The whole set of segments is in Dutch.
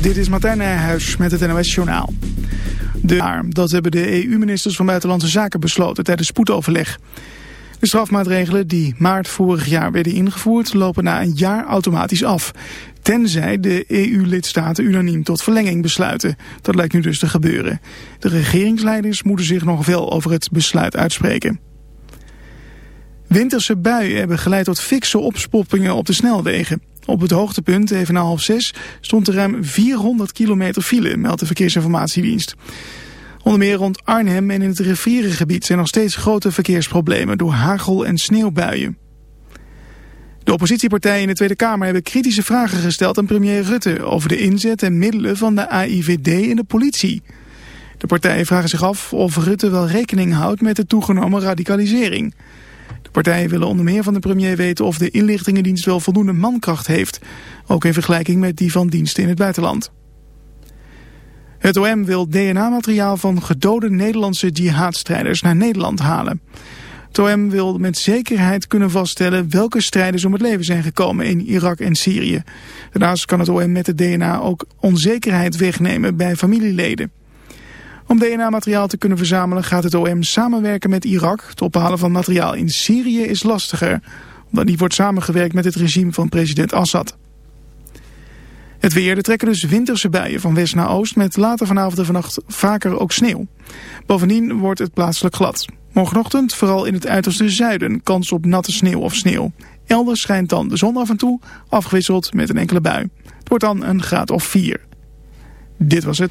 Dit is Martijn Nijhuis met het NOS Journaal. De, dat hebben de EU-ministers van Buitenlandse Zaken besloten tijdens spoedoverleg. De strafmaatregelen die maart vorig jaar werden ingevoerd lopen na een jaar automatisch af. Tenzij de EU-lidstaten unaniem tot verlenging besluiten. Dat lijkt nu dus te gebeuren. De regeringsleiders moeten zich nog wel over het besluit uitspreken. Winterse buien hebben geleid tot fikse opspoppingen op de snelwegen. Op het hoogtepunt, even na half zes, stond er ruim 400 kilometer file, meldt de Verkeersinformatiedienst. Onder meer rond Arnhem en in het rivierengebied zijn nog steeds grote verkeersproblemen door hagel- en sneeuwbuien. De oppositiepartijen in de Tweede Kamer hebben kritische vragen gesteld aan premier Rutte over de inzet en middelen van de AIVD in de politie. De partijen vragen zich af of Rutte wel rekening houdt met de toegenomen radicalisering. Partijen willen onder meer van de premier weten of de inlichtingendienst wel voldoende mankracht heeft. Ook in vergelijking met die van diensten in het buitenland. Het OM wil DNA-materiaal van gedode Nederlandse jihadstrijders naar Nederland halen. Het OM wil met zekerheid kunnen vaststellen welke strijders om het leven zijn gekomen in Irak en Syrië. Daarnaast kan het OM met het DNA ook onzekerheid wegnemen bij familieleden. Om DNA-materiaal te kunnen verzamelen gaat het OM samenwerken met Irak. Het ophalen van materiaal in Syrië is lastiger, omdat niet wordt samengewerkt met het regime van president Assad. Het weer, er trekken dus winterse buien van west naar oost met later vanavond en vannacht vaker ook sneeuw. Bovendien wordt het plaatselijk glad. Morgenochtend vooral in het uiterste zuiden kans op natte sneeuw of sneeuw. Elders schijnt dan de zon af en toe, afgewisseld met een enkele bui. Het wordt dan een graad of 4. Dit was het.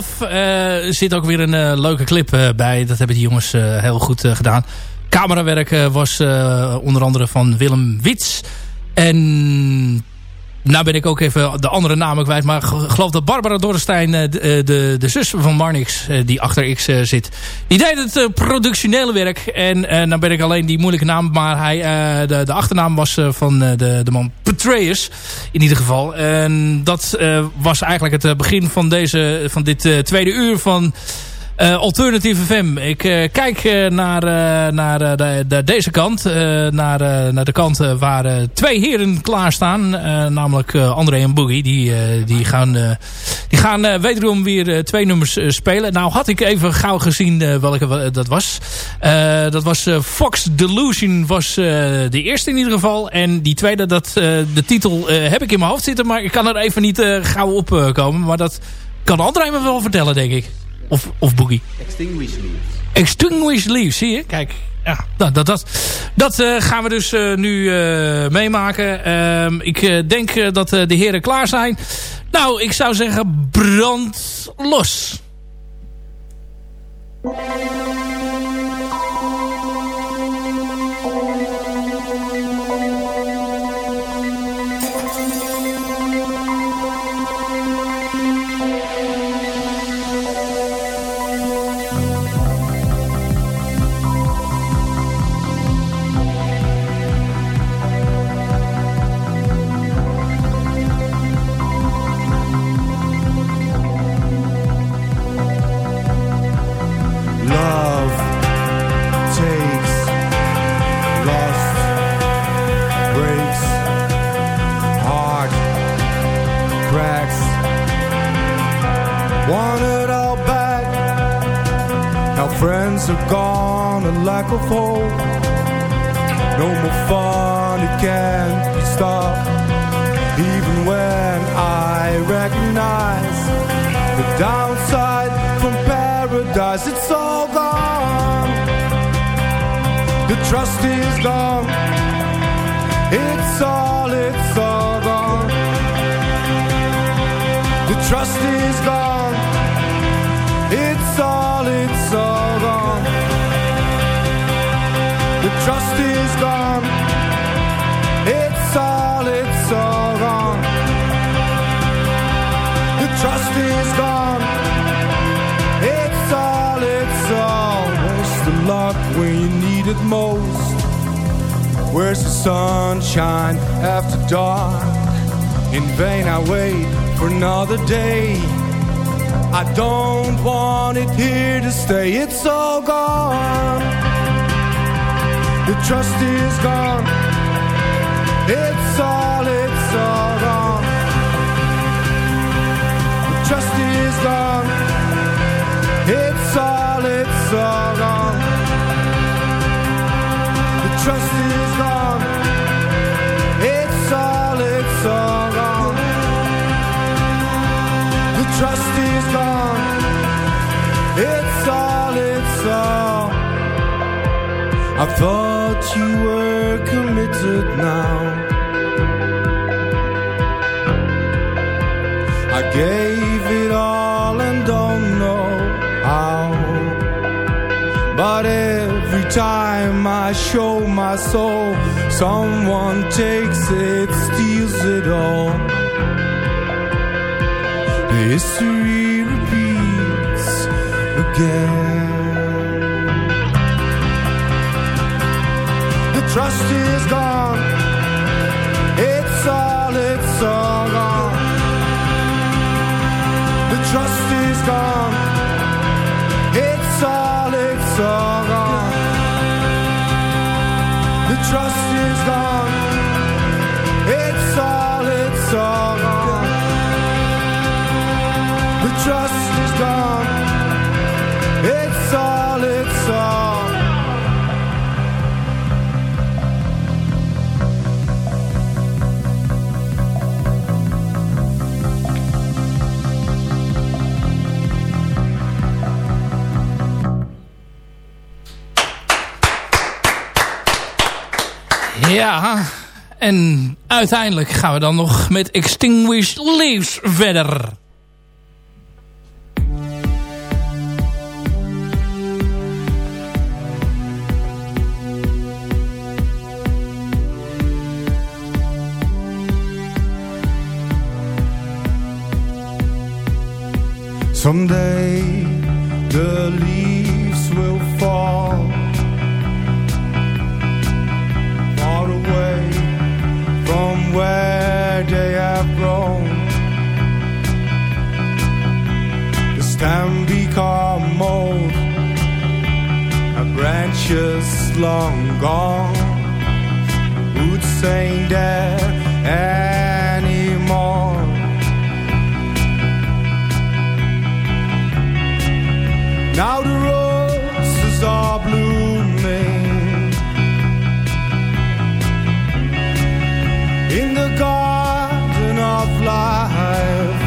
Love. Eh, Er zit ook weer een eh, leuke clip eh, bij. Dat hebben die jongens heel goed gedaan. Camerawerk was onder andere van Willem Wits. En nou ben ik ook even de andere namen kwijt. Maar geloof dat Barbara Dorrestein, eh, de, eh, de, de zus van Marnix, eh, die achter X zit. Die deed het productionele werk. En eh nou ben ik alleen die moeilijke naam. Maar hij, de, de achternaam was van de, de man Petraeus. In ieder geval. En dat was eigenlijk het begin van, deze, van dit tweede uur van... eh Alternative FM. Ik eh, kijk eh, naar, naar de, de- deze kant. naar, naar de kant waar twee heren klaarstaan. namelijk André en Boogie. Die, die gaan, die gaan wederom weer twee nummers spelen. Nou had ik even gauw gezien welke dat was. Dat was Fox Delusion was de eerste in ieder geval. En die tweede, dat, de titel heb ik in mijn hoofd zitten. Maar ik kan er even niet gauw op komen. Maar dat kan André me wel vertellen, denk ik. Of, of Boogie. Extinguish Leaves. Extinguished Leaves, zie je? Kijk, ja, dat, dat, dat, dat eh, gaan we dus eh, nu eh, meemaken. Ehm, ik eh, denk eh, dat de heren klaar zijn. Nou, ik zou zeggen, brand los. Gone, a lack of hope. No more fun, it can't be stopped. Even when I recognize the downside from paradise, it's all gone. The trust is gone. It's all, it's all gone. The trust is gone. Trust is gone. It's all, it's all gone. The trust is gone. It's all, it's all. Where's the luck when you need it most? Where's the sunshine after dark? In vain I wait for another day. I don't want it here to stay. It's all gone. The trust is gone. It's all, it's all gone. The trust is gone. It's all, it's all gone. The trust is gone. It's all, it's all gone. The trust is gone. It's all, it's all. I thought you were committed now. I gave it all and don't know how. But every time I show my soul, someone takes it, steals it all. History repeats again. Trust is gone. It's all, it's all gone. The trust is gone. It's all, it's all gone. The trust is gone. It's all, it's all gone. Ja, en uiteindelijk gaan we dan nog met Extinguished Leaves verder. Someday the leaves will fall from where they have grown. The stem become mold, and branches long gone. Roots ain't there anymore. Now the roses are blooming in the garden of life.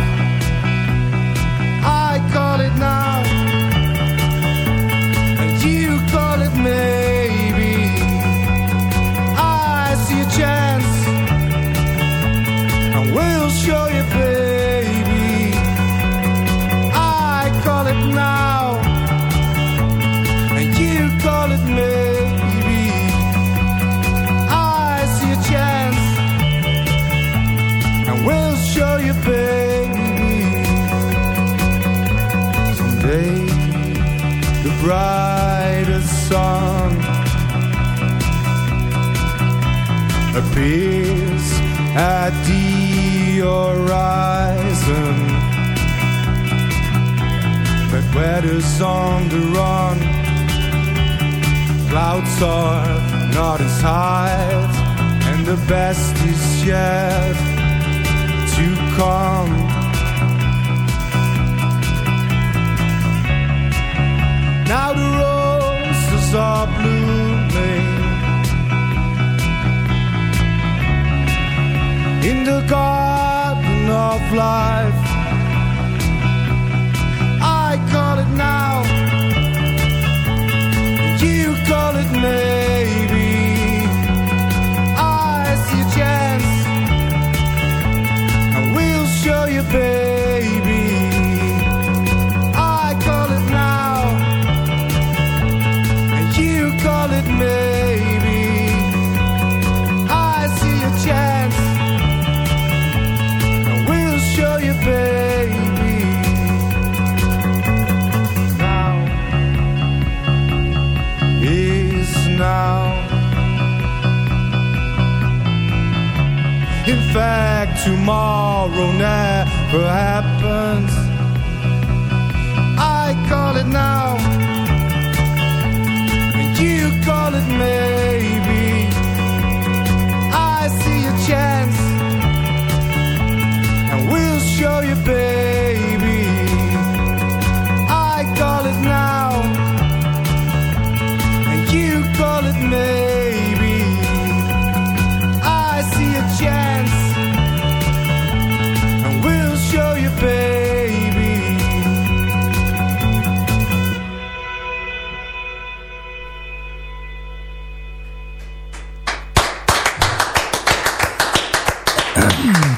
In fact, tomorrow never happens. I call it now, and you call it maybe. I see a chance, and we'll show you, baby.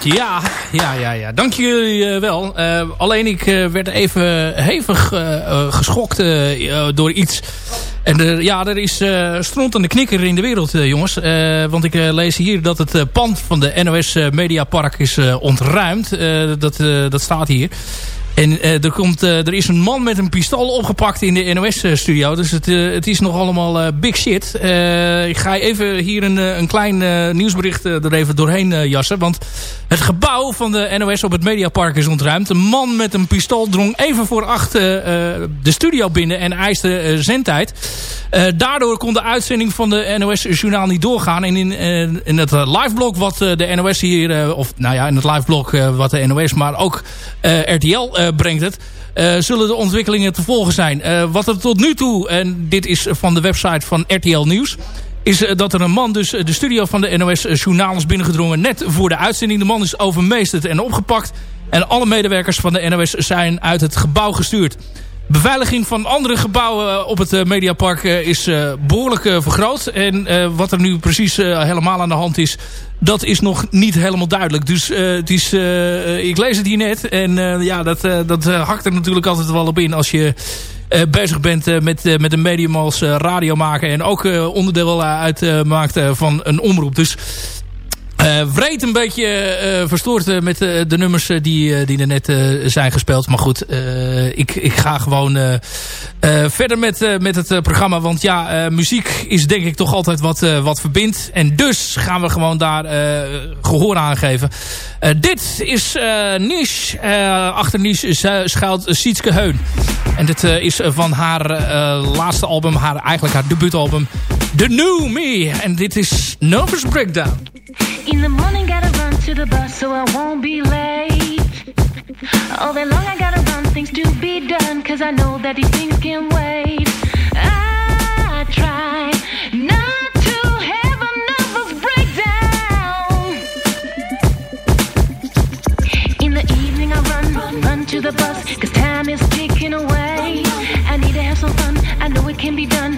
Ja, ja, ja, ja. Dank jullie eh, wel. Eh, alleen ik eh, werd even hevig geschokt door iets. En ja, er is eh stront aan de knikker in de wereld, jongens. Want ik lees hier dat het pand van de NOS Mediapark is ontruimd. Dat, dat staat hier. En eh, er, komt, eh, er is een man met een pistool opgepakt in de NOS-studio. Dus het, eh, het is nog allemaal eh, big shit. Eh, ik ga even hier een, eh, een klein eh, nieuwsbericht eh, er even doorheen eh, jassen. Want het gebouw van de NOS op het Mediapark is ontruimd. Een man met een pistool drong even voor acht eh, eh, de studio binnen en eiste eh, zendtijd. Eh, daardoor kon de uitzending van de NOS-journaal niet doorgaan. En in, eh, in het eh, liveblog wat eh, de NOS hier... eh, of nou ja, in het liveblog eh, wat de NOS, maar ook eh, RTL eh, brengt het... eh, zullen de ontwikkelingen te volgen zijn. Eh, wat er tot nu toe, en dit is van de website van RTL Nieuws... is eh, dat er een man dus eh, de studio van de NOS eh, journaal is binnengedrongen... net voor de uitzending. De man is overmeesterd en opgepakt. En alle medewerkers van de NOS zijn uit het gebouw gestuurd. Beveiliging van andere gebouwen op het eh, Mediapark eh, is eh, behoorlijk eh, vergroot. En eh, wat er nu precies eh, helemaal aan de hand is, dat is nog niet helemaal duidelijk. Dus eh, het is, eh, ik lees het hier net. En eh, ja, dat, eh, dat eh, hakt er natuurlijk altijd wel op in als je eh, bezig bent eh, met, eh, met een medium als eh, radio maken. En ook eh, onderdeel eh, uitmaakt eh, van een omroep. Dus eh wreed een beetje eh, verstoord eh, met de nummers die, die er net zijn gespeeld. Maar goed, ik, ik ga gewoon verder met, met het programma. Want ja, muziek is denk ik toch altijd wat, wat verbindt. En dus gaan we gewoon daar eh, gehoor aan geven. Dit is Niche. Achter Niche schu- schuilt Sietske Heun. En dit is van haar laatste album, haar, eigenlijk haar debuutalbum. The New Me. En dit is Nervous Breakdown. In the morning, gotta run to the bus so I won't be late. All day long, I gotta run things to be done, cause I know that these things can wait. I try not to have a breakdown. In the evening, I run, run to the bus, cause time is ticking away. I need to have some fun, I know it can be done,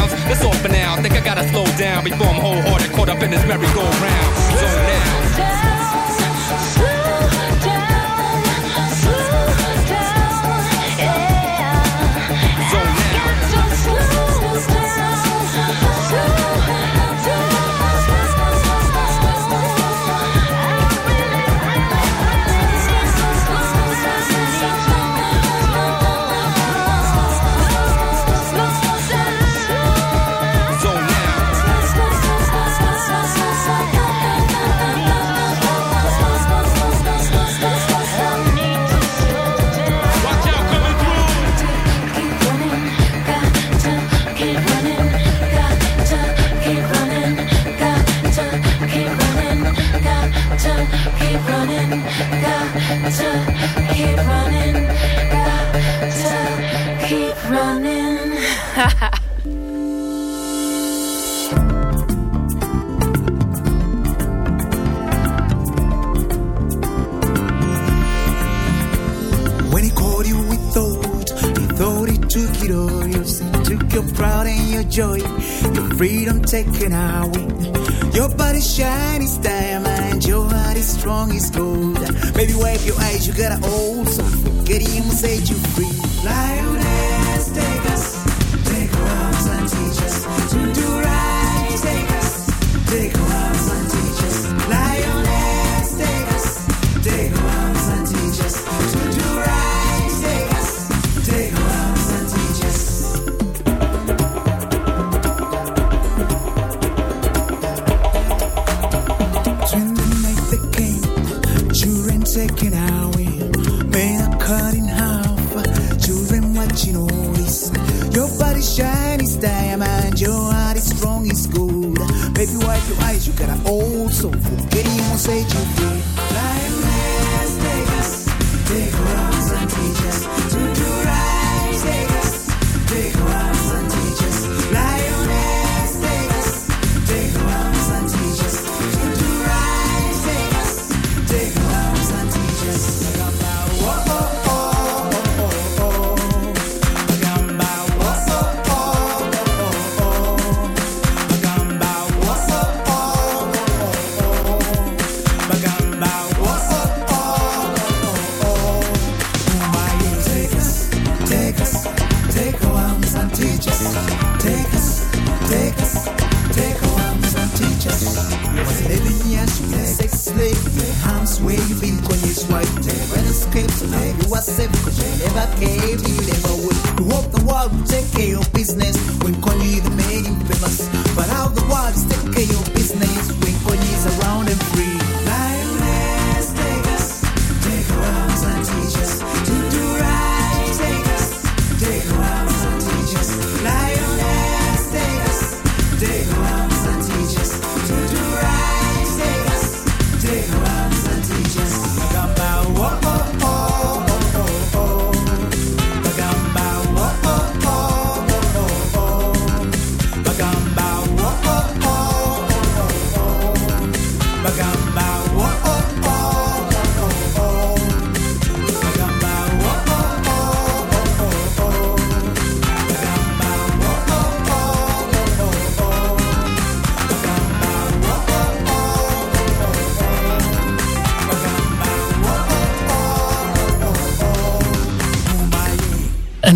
grounds? That's all for now. Think I gotta slow down before I'm wholehearted, caught up in this merry-go-round. So now. you gotta own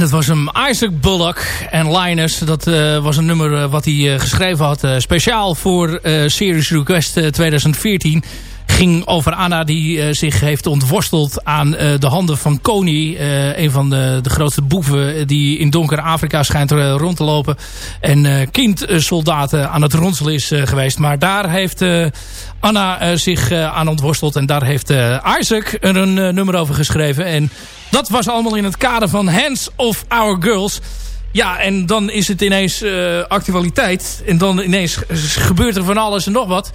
dat was hem Isaac Bullock en Linus. Dat eh, was een nummer eh, wat hij eh, geschreven had. speciaal voor Series Request eh, 2014. Ging over Anna die eh, zich heeft ontworsteld aan eh, de handen van Kony. eh, een van de, de grootste boeven die in donker Afrika schijnt rond te lopen. En kindsoldaten aan het ronselen is geweest. Maar daar heeft Anna zich aan ontworsteld. En daar heeft Isaac er een nummer over geschreven. En dat was allemaal in het kader van Hands of Our Girls. Ja, en dan is het ineens actualiteit. En dan ineens gebeurt er van alles en nog wat.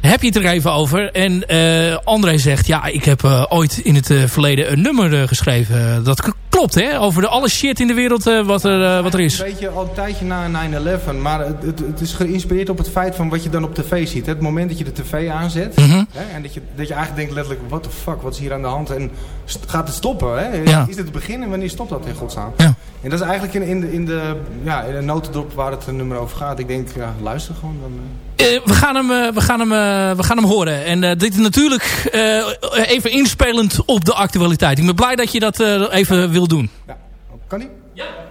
Heb je het er even over. En eh, André zegt, ja, ik heb eh, ooit in het eh, verleden een nummer geschreven. Dat klopt, hè? Over de alle shit in de wereld eh, wat, er, eh, wat er is. Een beetje al een tijdje na 9-11. Maar het, het, het is geïnspireerd op het feit van wat je dan op tv ziet. hè. Het moment dat je de tv aanzet. Mhm. Hè, en dat je, dat je eigenlijk denkt letterlijk, what the fuck, wat is hier aan de hand? En gaat het stoppen? Hè? Ja. Is dit het begin en wanneer stopt dat in godsnaam? Ja. En dat is eigenlijk in, in, de, in, de, ja, in de notendop waar het nummer over gaat. Ik denk, ja, luister gewoon. Dan, eh. We, gaan hem, we, gaan hem, we gaan hem horen. En dit is natuurlijk even inspelend op de actualiteit. Ik ben blij dat je dat even wil doen. ja. Kan die? When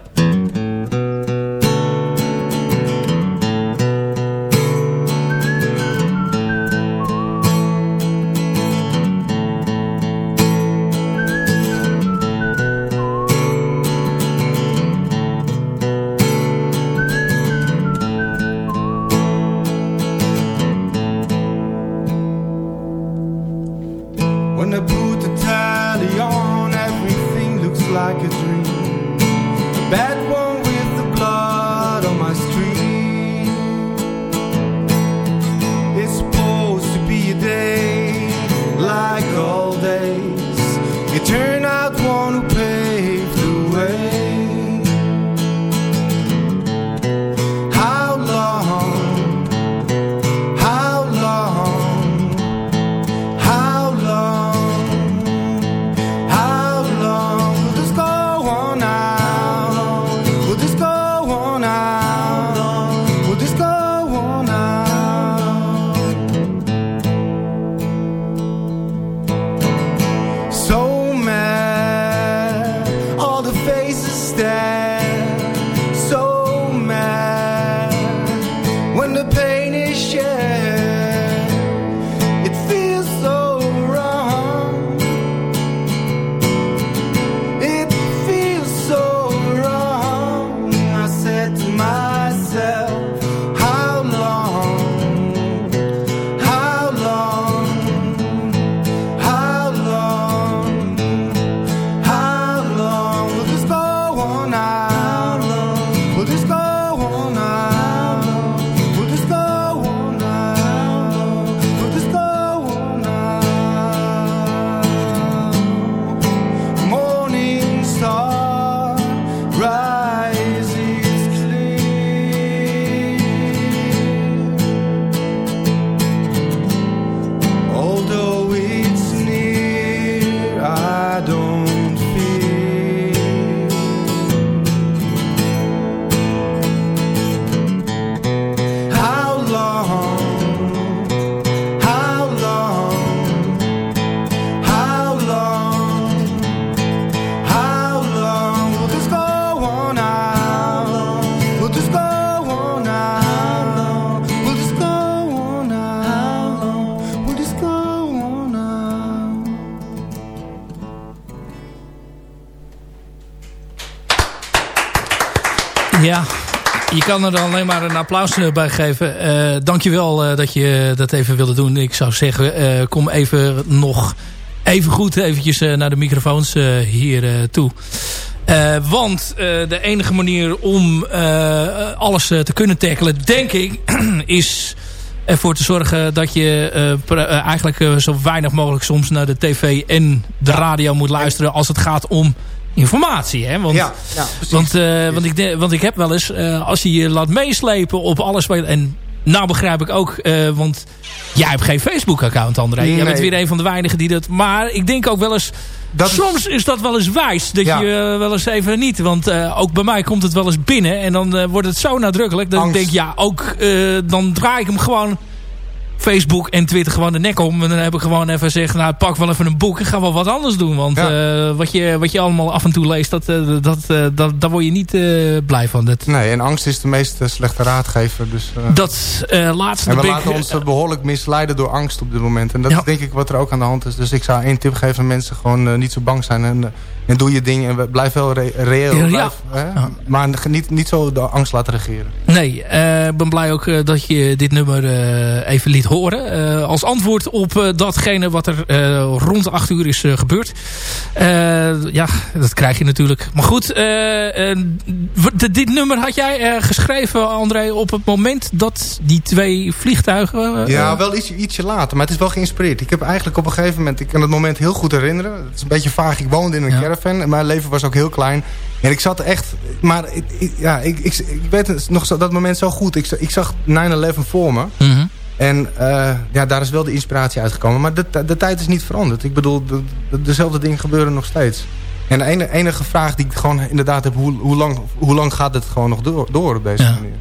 Ja, je kan er dan alleen maar een applaus eh, bij geven. Eh dankjewel eh dat je dat even wilde doen. Ik zou zeggen, eh, kom even nog even goed eventjes naar de microfoons hier toe. Want de enige manier om alles te kunnen tackelen, denk ik, is ervoor te zorgen dat je eigenlijk zo weinig mogelijk soms naar de tv en de radio moet luisteren als het gaat om informatie. Hè? Want, Ja, want, eh, want, ik, de- want ik heb wel eens, eh, als je je laat meeslepen op alles wat... En nou begrijp ik ook, eh, want jij hebt geen Facebook-account, André. Jij bent weer een van de weinigen die dat... Maar ik denk ook wel eens... Dat soms is dat wel eens wijs. Dat Ja. je wel eens even niet... Want ook bij mij komt het wel eens binnen. En dan wordt het zo nadrukkelijk. Dat Angst. ik denk, ja, ook... dan draai ik hem gewoon... Facebook en Twitter gewoon de nek om. En dan heb ik gewoon even gezegd, nou pak wel even een boek en ga wel wat anders doen. Want Ja. eh, wat, je, wat je allemaal af en toe leest, dat, eh, dat, eh, dat, daar word je niet blij van. Dat, Nee, en angst is de meest slechte raadgever. Dus, dat laatste en we laten ons eh, behoorlijk misleiden door angst op dit moment. En dat Ja. is denk ik wat er ook aan de hand is. Dus ik zou één tip geven mensen. Gewoon niet zo bang zijn. En, en doe je ding. En we- blijf wel re- reëel. Ja, hè? Maar niet, niet zo de angst laten regeren. Nee, eh, ik ben blij ook eh, dat je dit nummer eh, even liet horen. Als antwoord op datgene wat er rond 8 uur is gebeurd. Ja, dat krijg je natuurlijk. Maar goed, dit nummer had jij geschreven, André, op het moment dat die twee vliegtuigen... Ja, wel ietsje, ietsje later, maar het is wel geïnspireerd. Ik heb eigenlijk op een gegeven moment, ik kan het moment heel goed herinneren. Het is een beetje vaag, ik woonde in een Ja. Caravan en mijn leven was ook heel klein. En ik zat echt, maar ik, ik- ja, ik, ik, ik weet het nog zo, dat moment zo goed. Ik, ik zag 9-11 voor me. mhm. En eh, ja, daar is wel de inspiratie uitgekomen. Maar de, de tijd is niet veranderd. Ik bedoel, de, de- dezelfde dingen gebeuren nog steeds. En de enige, enige vraag die ik gewoon inderdaad heb... hoe, hoe, lang, hoe lang gaat het gewoon nog door, door op deze Ja. manier?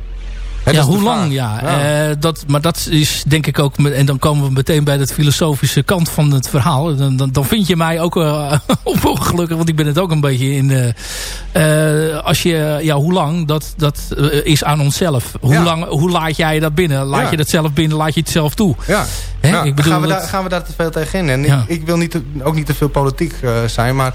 Ja, hoe lang? Ja, Eh, dat, maar dat is denk ik ook... met- En dan komen we meteen bij de filosofische kant van het verhaal. Dan, dan, dan vind je mij ook eh, ongelukkig, want ik ben het ook een beetje in... eh, eh, als je, ja, hoe lang? Dat, dat is aan onszelf. Hoe, Ja. lang, hoe laat jij dat binnen? Laat Ja. je dat zelf binnen? Laat je het zelf toe? Ja, Hè? ja. ik bedoel, gaan, we dat- daar, gaan we daar te veel tegen in. En Ja. ik, ik wil niet te- ook niet te veel politiek eh, zijn, maar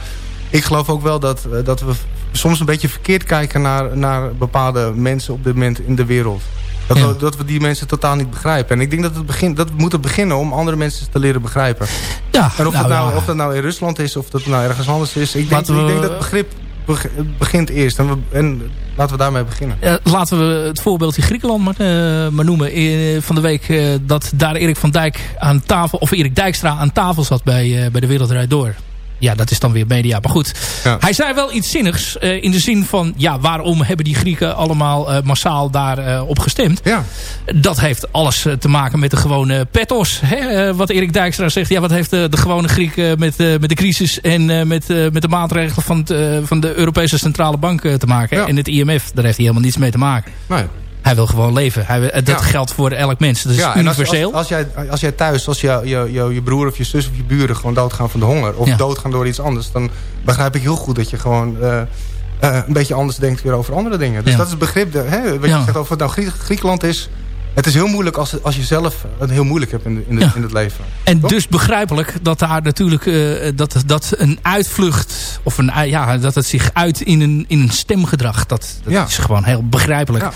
ik geloof ook wel dat, eh, dat we soms een beetje verkeerd kijken naar, naar bepaalde mensen op dit moment in de wereld. Dat, Ja. we, dat we die mensen totaal niet begrijpen. En ik denk dat, het begin, dat we moeten beginnen om andere mensen te leren begrijpen. ja, En of, nou, dat, nou, ja. of dat nou in Rusland is of dat nou ergens anders is. Ik denk, we- ik denk dat het begrip beg- begint eerst. En, we, en laten we daarmee beginnen. Laten we het voorbeeldje Griekenland maar, eh, maar noemen. Eh, van de week dat daar Erik van Dijk aan tafel... of Erik Dijkstra aan tafel zat bij, bij de Wereldrijd Door. Ja, dat is dan weer media. Maar goed, Ja. hij zei wel iets zinnigs. eh, in de zin van, ja, waarom hebben die Grieken allemaal eh, massaal daar eh, op gestemd? Ja, Dat heeft alles te maken met de gewone petos. Hè? Wat Erik Dijkstra zegt. Ja, wat heeft de, de gewone Griek met, met de crisis en met, met de maatregelen van, van de Europese Centrale Bank te maken? Ja. En het IMF, daar heeft hij helemaal niets mee te maken. nee. Hij wil gewoon leven. Hij, wil- dat Ja. geldt voor elk mens. Dat is ja, en als, universeel. als, als, jij, als jij thuis, als je, je, je, je broer of je zus of je buren gewoon doodgaan van de honger... of Ja. doodgaan door iets anders... dan begrijp ik heel goed dat je gewoon eh, eh, een beetje anders denkt weer over andere dingen. Dus dat is het begrip, hè, wat je zegt over nou Grie- Griekenland is... Het is heel moeilijk als, als je zelf het heel moeilijk hebt in, de, in, de- Ja. in het leven. En Toch? dus begrijpelijk dat daar natuurlijk eh, dat, dat een uitvlucht of een, ui- ja, dat het zich uit in een, in een stemgedrag. Dat, dat Ja. is gewoon heel begrijpelijk. Ja.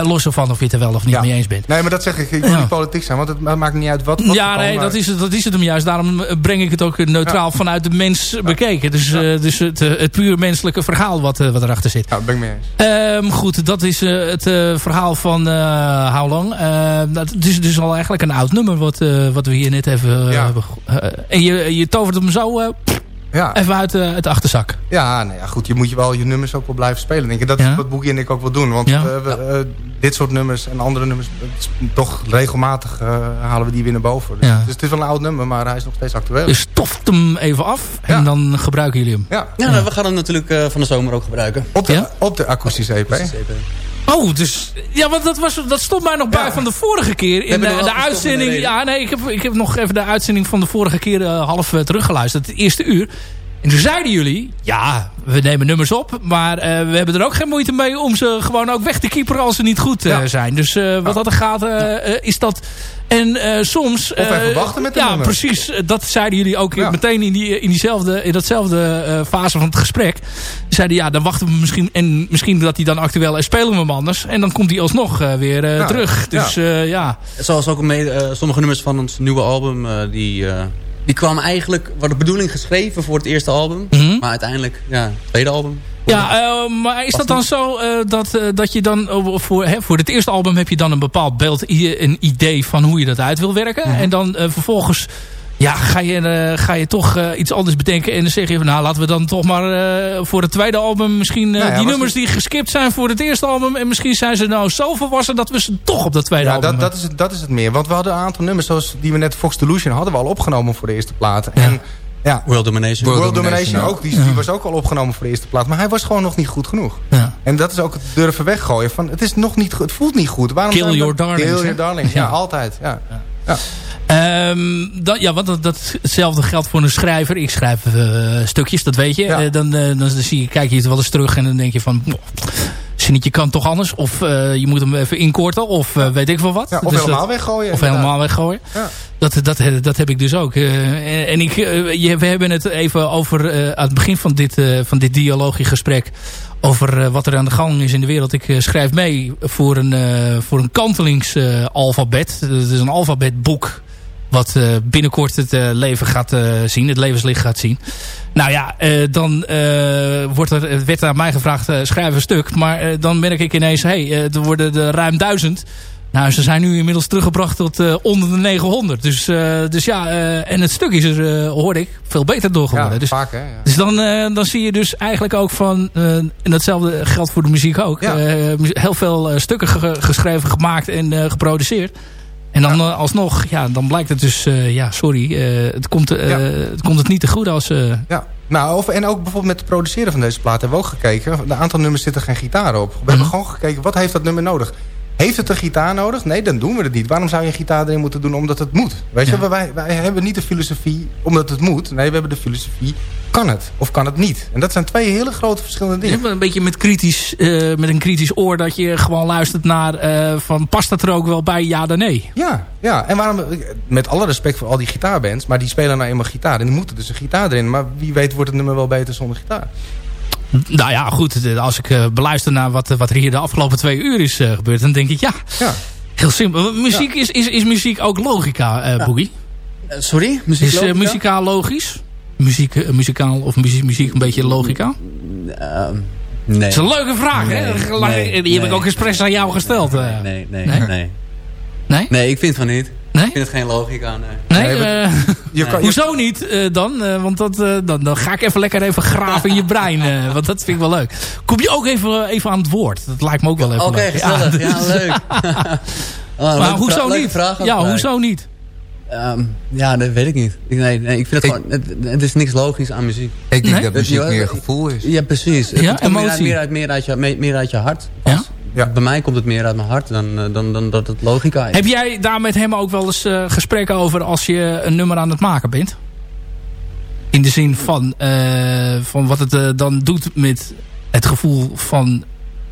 Eh, los ervan of je het er wel of niet mee eens bent. Nee, maar dat zeg ik. Ik wil Ja. niet politiek zijn, want het ma- maakt niet uit wat. wat ja, nee, dat is, het, dat is het hem juist. Daarom eh, breng ik het ook neutraal vanuit de mens bekeken. Dus, eh, dus het, eh, het puur menselijke verhaal wat, eh, wat erachter zit. Ja, daar ben ik mee eens. Ehm, goed, dat is eh, het eh, verhaal van eh How Long. Eh, dat is dus al eigenlijk een oud nummer wat, eh, wat we hier net even eh, Ja. hebben. en je, je tovert hem zo eh, Ja, even uit, eh, uit de achterzak. ja, nou ja, goed. Je moet je wel je nummers ook wel blijven spelen. Denk ik. Dat Ja. is wat Boekie en ik ook wel doen. Want Ja. eh, we, eh, dit soort nummers en andere nummers... het is toch regelmatig eh, halen we die weer naar boven. Dus, Ja. dus het is wel een oud nummer, maar hij is nog steeds actueel. Dus toft hem even af en Ja. dan gebruiken jullie hem. ja, Ja, nou, we gaan hem natuurlijk eh, van de zomer ook gebruiken. op de, Ja? op de akoestische EP. Oh, dus ja, want dat, was, dat stond mij nog bij van de vorige keer. In de, uitzending. Ja, nee, ik heb, ik heb nog even de uitzending van de vorige keer eh, half eh, teruggeluisterd. Het eerste uur. En toen zeiden jullie, ja, we nemen nummers op. Maar eh, we hebben er ook geen moeite mee om ze gewoon ook weg te keeperen als ze niet goed eh, Ja. zijn. Dus eh, wat dat er gaat, is dat... En eh, soms... Of even wachten met de Ja, precies. Dat zeiden jullie ook Ja. meteen in, die, in, diezelfde, in datzelfde eh, fase van het gesprek. Zeiden ja, dan wachten we misschien... En misschien dat hij dan actueel is, spelen we hem anders. En dan komt hij alsnog eh, weer eh, Ja. terug. Dus eh, ja. Zoals ook mee, sommige nummers van ons nieuwe album, eh, die, eh, die kwamen eigenlijk, waren de bedoeling geschreven voor het eerste album. Mhm. Maar uiteindelijk, ja, het tweede album. Ja, eh, maar is dat dan zo eh, dat, eh, dat je dan voor, hè, voor het eerste album heb je dan een bepaald beeld, een idee van hoe je dat uit wil werken. Mhm. En dan vervolgens ja, ga, je, eh, ga je toch eh, iets anders bedenken. En dan zeg je van nou laten we dan toch maar eh, voor het tweede album misschien eh, Nou ja, die nummers die geskipt zijn voor het eerste album. En misschien zijn ze nou zo volwassen dat we ze toch op dat tweede Ja, album dat, dat, is het, dat is het meer. Want we hadden een aantal nummers zoals die we net Fox Delusion hadden we al opgenomen voor de eerste plaat. En ja, World Domination. World, World Domination, Domination, ook, die, die was ook al opgenomen voor de eerste plaat. Maar hij was gewoon nog niet goed genoeg. Ja. En dat is ook het durven weggooien. Van, het, is nog niet, goed- het voelt niet goed. Waarom Kill your darlings, Kill your darlings, ja, Ja. altijd. Ja. Ja. Ehm, dat, ja, want dat, dat, hetzelfde geldt voor een schrijver. Ik schrijf eh, stukjes, dat weet je. Ja. Eh, dan, eh, dan zie je, kijk je het wel eens terug en dan denk je van... "Moh, Zinnetje kan toch anders? Of je moet hem even inkorten. Of weet ik veel wat. Ja, of Dus helemaal dat- weggooien. Of inderdaad. helemaal weggooien. Ja. Dat, dat, dat heb ik dus ook. En ik, je, we hebben het even over... aan het begin van dit, van dit dialoogiegesprek... over wat er aan de gang is in de wereld. Ik schrijf mee voor een, voor een kantelingsalfabet. Het is een alfabetboek wat eh, binnenkort het eh, leven gaat eh, zien, het levenslicht gaat zien. Nou ja, dan wordt er, werd aan mij gevraagd, schrijf een stuk. Maar dan merk ik ineens, hey, eh, er worden er ruim duizend. Nou, ze zijn nu inmiddels teruggebracht tot onder de 900. Dus, dus ja, en het stuk is er, hoorde ik, veel beter door geworden. Ja, dus vaak hè. Ja. dus dan, dan zie je dus eigenlijk ook van... en datzelfde geldt voor de muziek ook. Ja. heel veel stukken ge- geschreven, gemaakt en geproduceerd. En dan eh, alsnog, ja, dan blijkt het dus... eh, ja, sorry, eh, het, komt, Ja. het komt het niet te goed als... Ja, nou, of, en ook bijvoorbeeld met het produceren van deze plaat hebben we ook gekeken. Een aantal nummers zitten geen gitaar op. We hebben Mhm. gewoon gekeken, wat heeft dat nummer nodig? Heeft het een gitaar nodig? Nee, dan doen we het niet. Waarom zou je een gitaar erin moeten doen omdat het moet? Weet je, Ja. wij, wij hebben niet de filosofie omdat het moet. Nee, we hebben de filosofie, kan het of kan het niet? En dat zijn twee hele grote verschillende dingen. een beetje met, kritisch, eh, met een kritisch oor dat je gewoon luistert naar... eh, van past dat er ook wel bij ja dan nee? Ja, ja, en waarom, met alle respect voor al die gitaarbands... maar die spelen nou eenmaal gitaar en die moeten dus een gitaar erin. Maar wie weet wordt het nummer wel beter zonder gitaar. Nou ja, goed. Als ik eh, beluister naar wat, wat er hier de afgelopen twee uur is eh, gebeurd... dan denk ik ja, Ja. heel simpel. Muziek is, is, is muziek ook logica, eh Boogie? Eh, sorry? Muziek Is eh, muzikaal logisch? Muziek, eh, muzikaal of muziek, muziek een beetje logica? Ehm, nee. Dat is een leuke vraag, hè? Nee, Gelijk- nee, die heb ik ook expres aan jou gesteld. eh. Nee, nee, Nee? nee. Nee, Nee? Nee, ik vind van niet. Nee? Ik vind het geen logica, nee. Nee? Nee, eh, Je kan, hoezo niet eh, dan? Eh, want dat, eh, dan? Dan ga ik even lekker even graven in je brein. eh, want dat vind ik wel leuk. Kom je ook even, even aan het woord? Dat lijkt me ook wel even Oké, leuk. gezellig. Ja, dus- leuk. Oh, Maar hoezo niet? vraag ja, hoezo niet? Ehm, ja, dat weet ik niet. Nee, nee, ik vind het Ik- gewoon... Het, het is niks logisch aan muziek. Ik denk Nee? dat muziek meer gevoel is. Ja, precies. Het komt meer uit, emotie. meer, uit, meer, uit je, meer, meer uit je hart. Ja? Ja. Bij mij komt het meer uit mijn hart dan, eh, dan, dan dat het logica is. Heb jij daar met hem ook wel eens eh, gesprekken over als je een nummer aan het maken bent? In de zin van, eh, van wat het dan doet met het gevoel van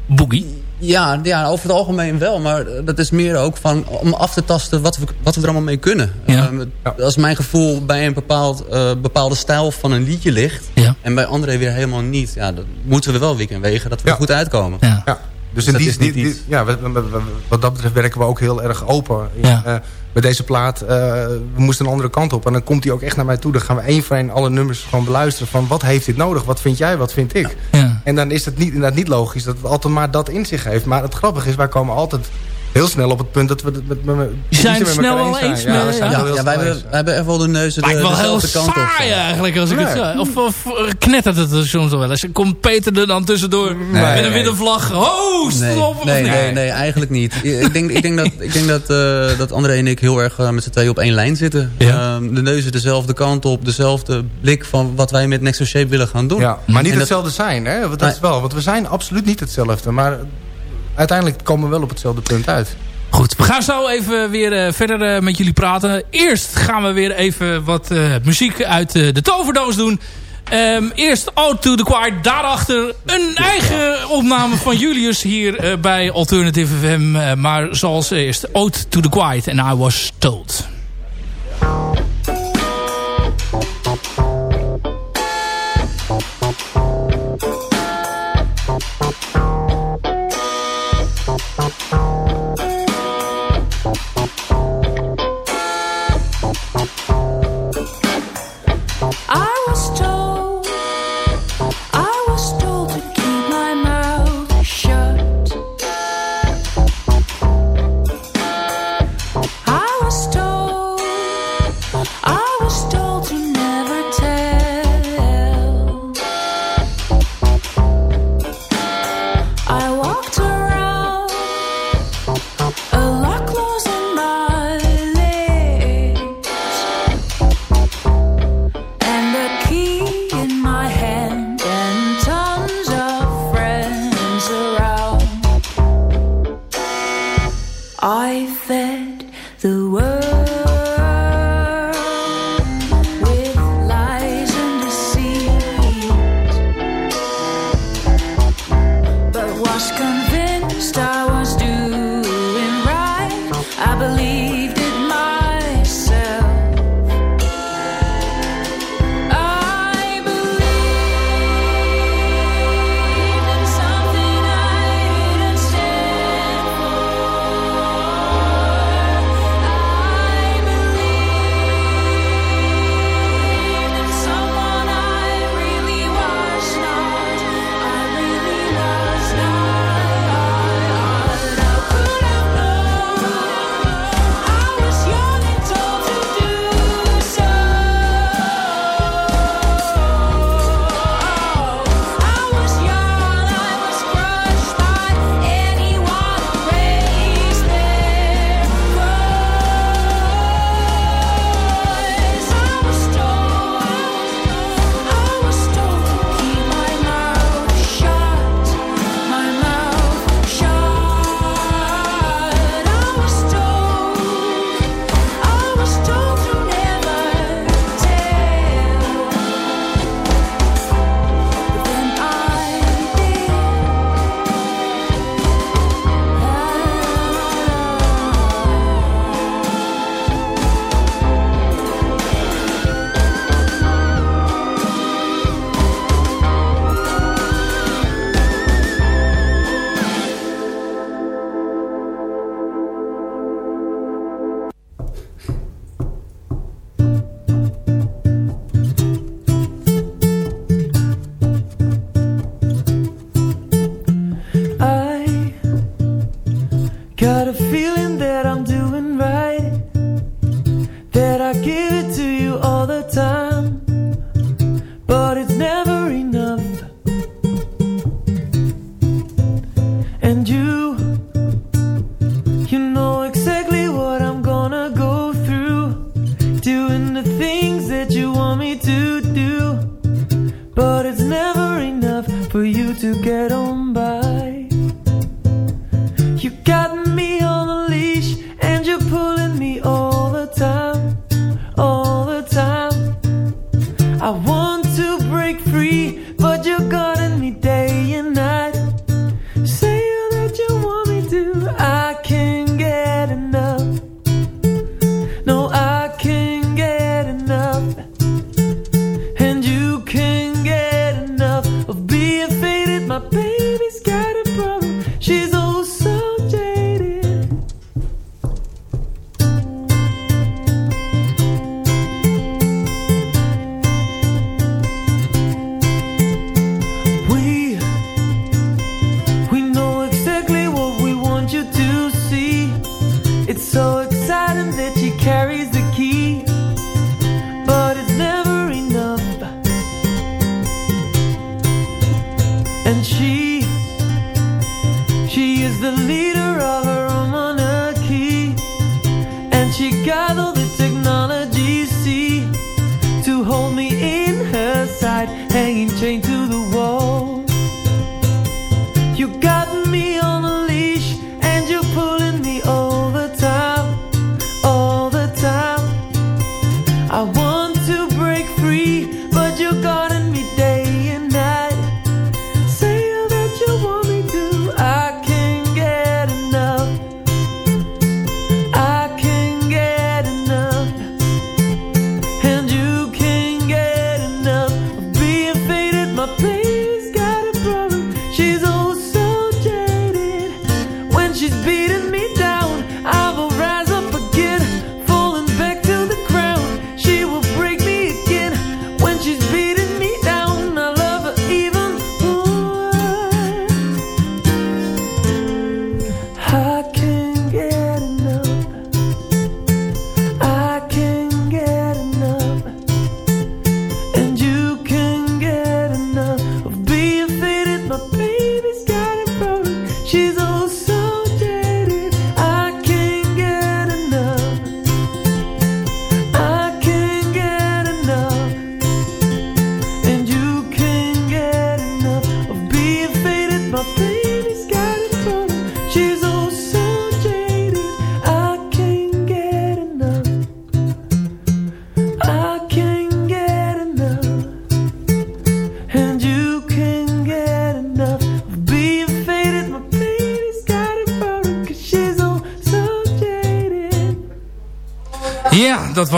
Boogie. Ja, ja, over het algemeen wel. Maar dat is meer ook van om af te tasten wat we, wat we er allemaal mee kunnen. Ja. Ehm, Als mijn gevoel bij een bepaald, eh, bepaalde stijl van een liedje ligt... Ja. en bij anderen weer helemaal niet... Ja, dan moeten we wel weekend wegen dat we Ja. er goed uitkomen. Ja. Ja, dus Dus in dat die, is niet die- die- iets. ja, wat, wat- wat- wat dat betreft werken we ook heel erg open. Ja. Eh, bij deze plaat, eh, we moesten een andere kant op. En dan komt hij ook echt naar mij toe. Dan gaan we één voor één alle nummers gewoon beluisteren. Van wat heeft dit nodig? Wat vind jij? Wat vind ik? Ja. En dan is het niet, inderdaad niet logisch dat het altijd maar dat in zich heeft. Maar het grappige is, wij komen altijd heel snel op het punt dat we het met, met, met, zijn met snel wel zijn. eens Ja, ja. wij hebben, hebben echt wel de neuzen de, Lijkt wel heel dezelfde kant op. saai eigenlijk als ik het zo... Of, of eh, knettert het er soms wel eens. Komt Peter er dan tussendoor met een witte vlag. Oh, Nee, stop! Nee, nee, nee, eigenlijk niet. Ik denk, ik denk, dat, ik denk dat, eh, dat André en ik heel erg eh, met z'n tweeën op één lijn zitten. Ja. Ehm, de neuzen dezelfde kant op, dezelfde blik van wat wij met Nexo Shape willen gaan doen. Ja, maar niet En dat- hetzelfde zijn. Hè? Want dat is wel, want we zijn absoluut niet hetzelfde. Maar uiteindelijk komen we wel op hetzelfde punt uit. Goed, we gaan zo even weer eh, verder eh, met jullie praten. Eerst gaan we weer even wat eh, muziek uit de toverdoos doen. Ehm, eerst Out to the Quiet daarachter een eigen opname van Julius hier bij Alternative FM. maar zoals eerst Out to the Quiet and I Was Told. and you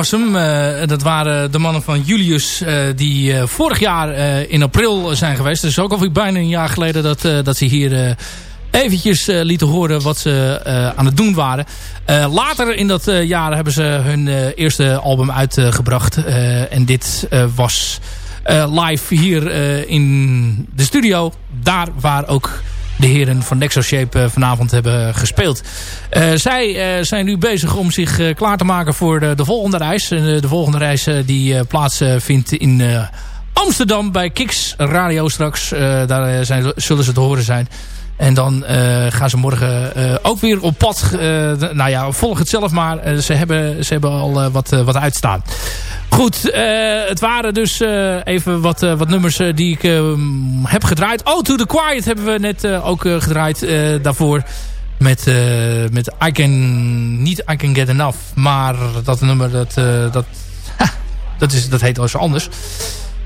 Eh, dat waren de mannen van Julius eh, die eh, vorig jaar in april zijn geweest. Dus ook alweer bijna een jaar geleden dat, dat ze hier eventjes lieten horen wat ze aan het doen waren. Later in dat jaar hebben ze hun eerste album uitgebracht. En dit was live hier in de studio. Daar waar ook de heren van Nexo Shape eh, vanavond hebben gespeeld. Eh, zij eh, zijn nu bezig om zich klaar te maken voor de, de volgende reis. De volgende reis die plaatsvindt in Amsterdam bij Kiks Radio straks. Daar zijn, zullen ze te horen zijn. En dan eh, gaan ze morgen eh, ook weer op pad. Eh, nou ja, volg het zelf maar. Ze, hebben, ze hebben al wat, wat uitstaan. Goed, het waren dus even wat, wat nummers die ik eh, heb gedraaid. Oh, To The Quiet hebben we net ook gedraaid daarvoor. Met, met I Can... Niet I Can Get Enough. Maar dat nummer, dat, eh, dat, dat, is, dat heet anders.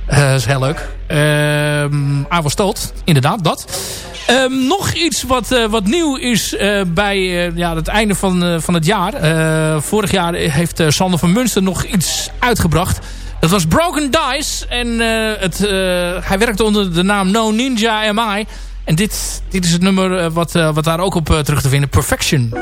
Dat is heel leuk. Ehm I Was Told, inderdaad, dat. Ehm, nog iets wat, eh, wat nieuw is eh, bij eh, ja, het einde van, van het jaar. Vorig jaar heeft Sander van Munster nog iets uitgebracht. Dat was Broken Dice. En het, hij werkte onder de naam No Ninja MI. En dit, dit is het nummer wat, wat daar ook op terug te vinden. Perfection.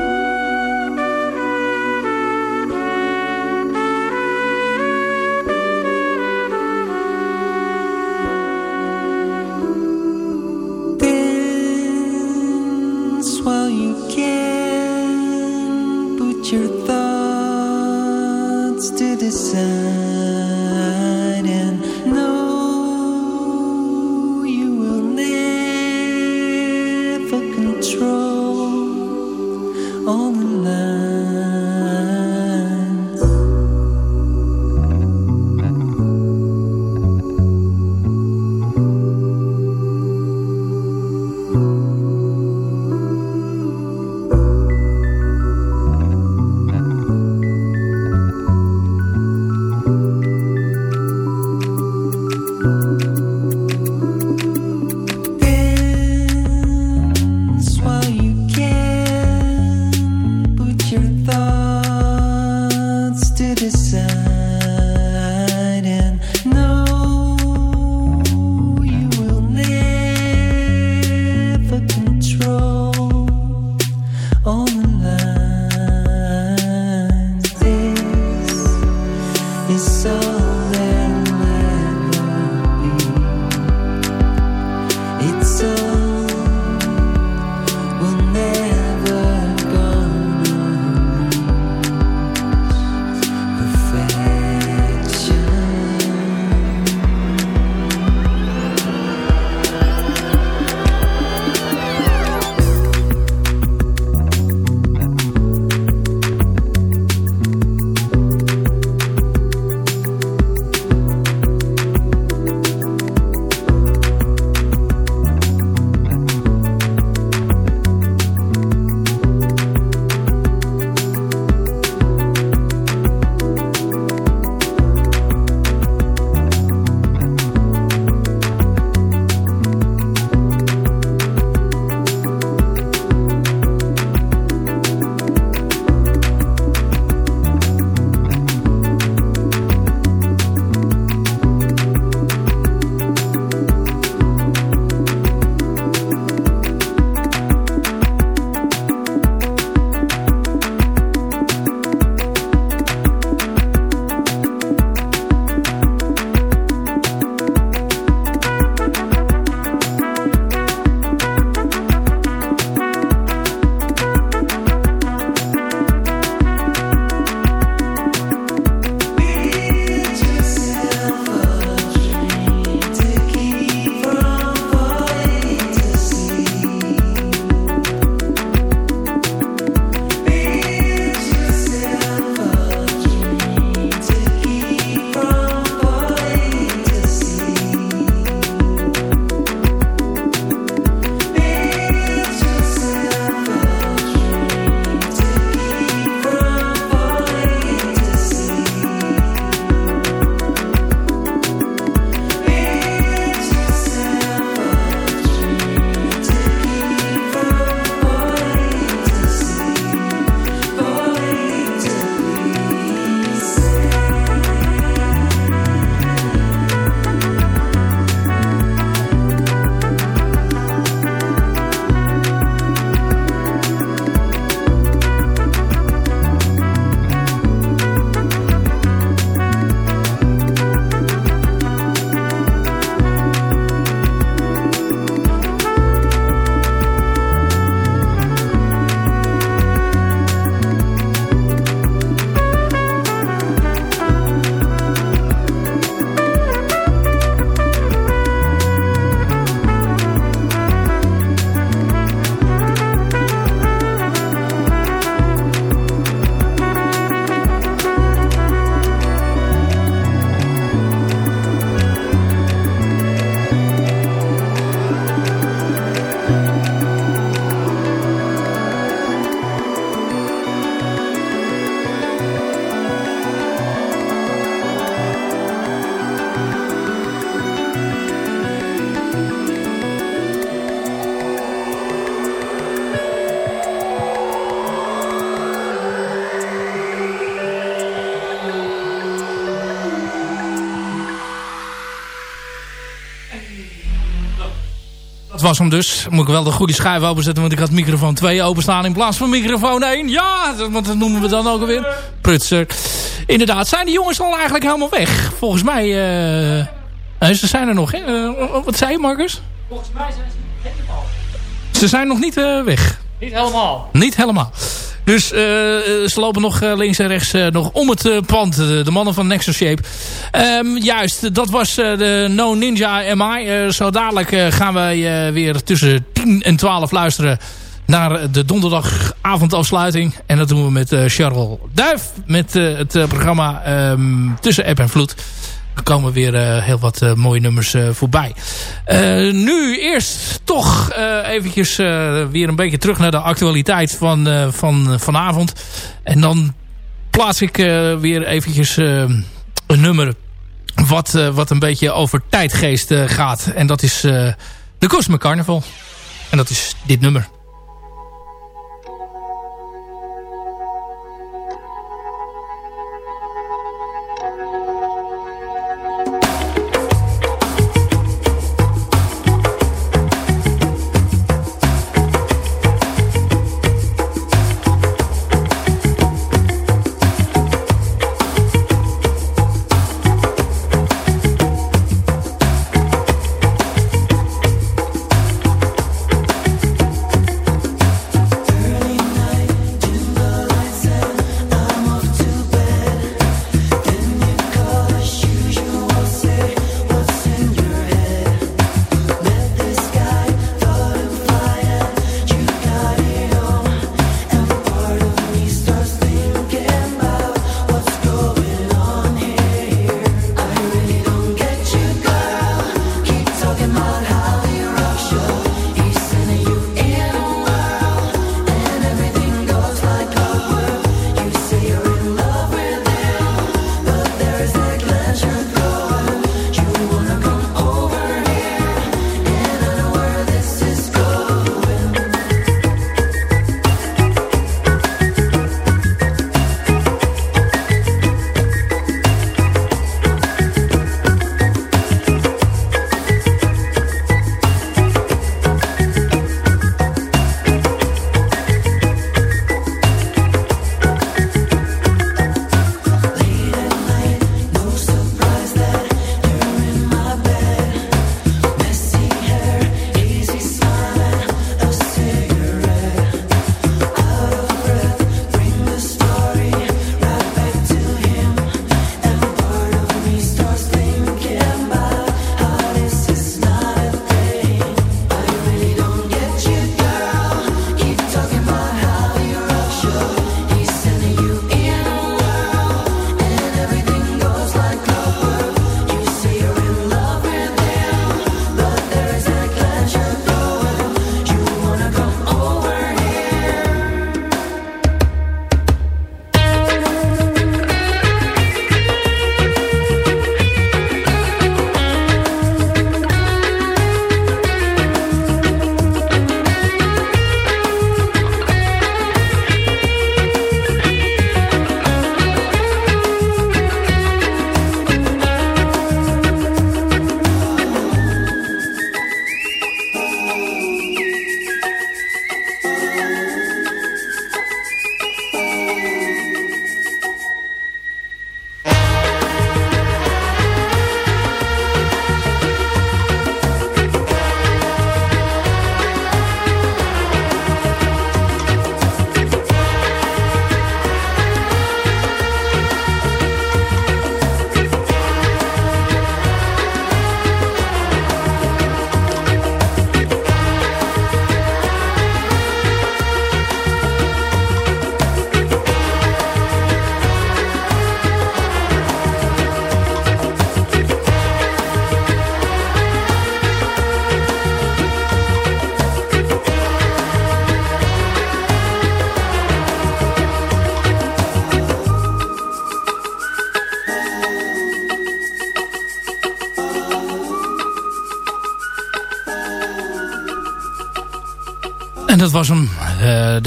Dat was hem dus. Moet ik wel de goede schijf openzetten, want ik had microfoon 2 openstaan in plaats van microfoon 1. Ja, want dat noemen we dan ook alweer. Prutser. Inderdaad, zijn die jongens al eigenlijk helemaal weg? Volgens mij... eh nee, ze zijn er nog, hè? Eh, wat zei je, Marcus? Volgens mij zijn ze niet helemaal. Ze zijn nog niet eh, weg. Niet helemaal. Niet helemaal. Dus eh, ze lopen nog eh, links en rechts eh, nog om het eh, pand. De, mannen van Nexus Shape. Ehm, juist, dat was eh, de No Ninja MI. Eh, zo dadelijk eh, gaan wij eh, weer tussen 10 en 12 luisteren naar de donderdagavondafsluiting. En dat doen we met eh Charles Duif. Met eh, het eh, programma ehm, Tussen App en Vloed. Er komen weer eh, heel wat eh, mooie nummers eh, voorbij. Nu eerst toch eventjes weer een beetje terug naar de actualiteit van, van vanavond. En dan plaats ik weer eventjes een nummer wat, wat een beetje over tijdgeest gaat. En dat is de Cosmic Carnival. En dat is dit nummer.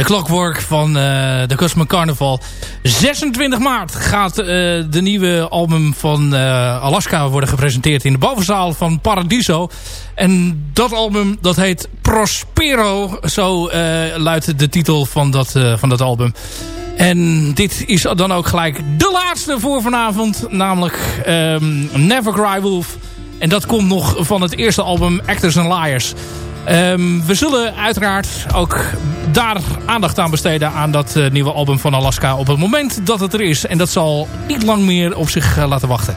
Clockwork van eh, de Cosmic Carnival. 26 maart gaat eh, de nieuwe album van eh, Alaska worden gepresenteerd in de bovenzaal van Paradiso. En dat album dat heet Prospero. Zo luidt de titel van dat, van dat album. En dit is dan ook gelijk de laatste voor vanavond. Namelijk ehm, Never Cry Wolf. En dat komt nog van het eerste album Actors and Liars. Ehm, we zullen uiteraard ook daar aandacht aan besteden aan dat eh, nieuwe album van Alaska op het moment dat het er is. En dat zal niet lang meer op zich eh, laten wachten.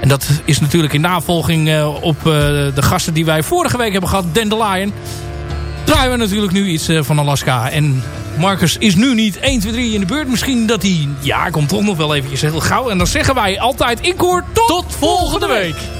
En dat is natuurlijk in navolging eh, op de gasten die wij vorige week hebben gehad, Dandelion. Draaien we natuurlijk nu iets van Alaska. En Marcus is nu niet 1, 2, 3 in de beurt. Misschien dat hij, ja, komt toch nog wel eventjes heel gauw. En dan zeggen wij altijd in koor tot, tot volgende week.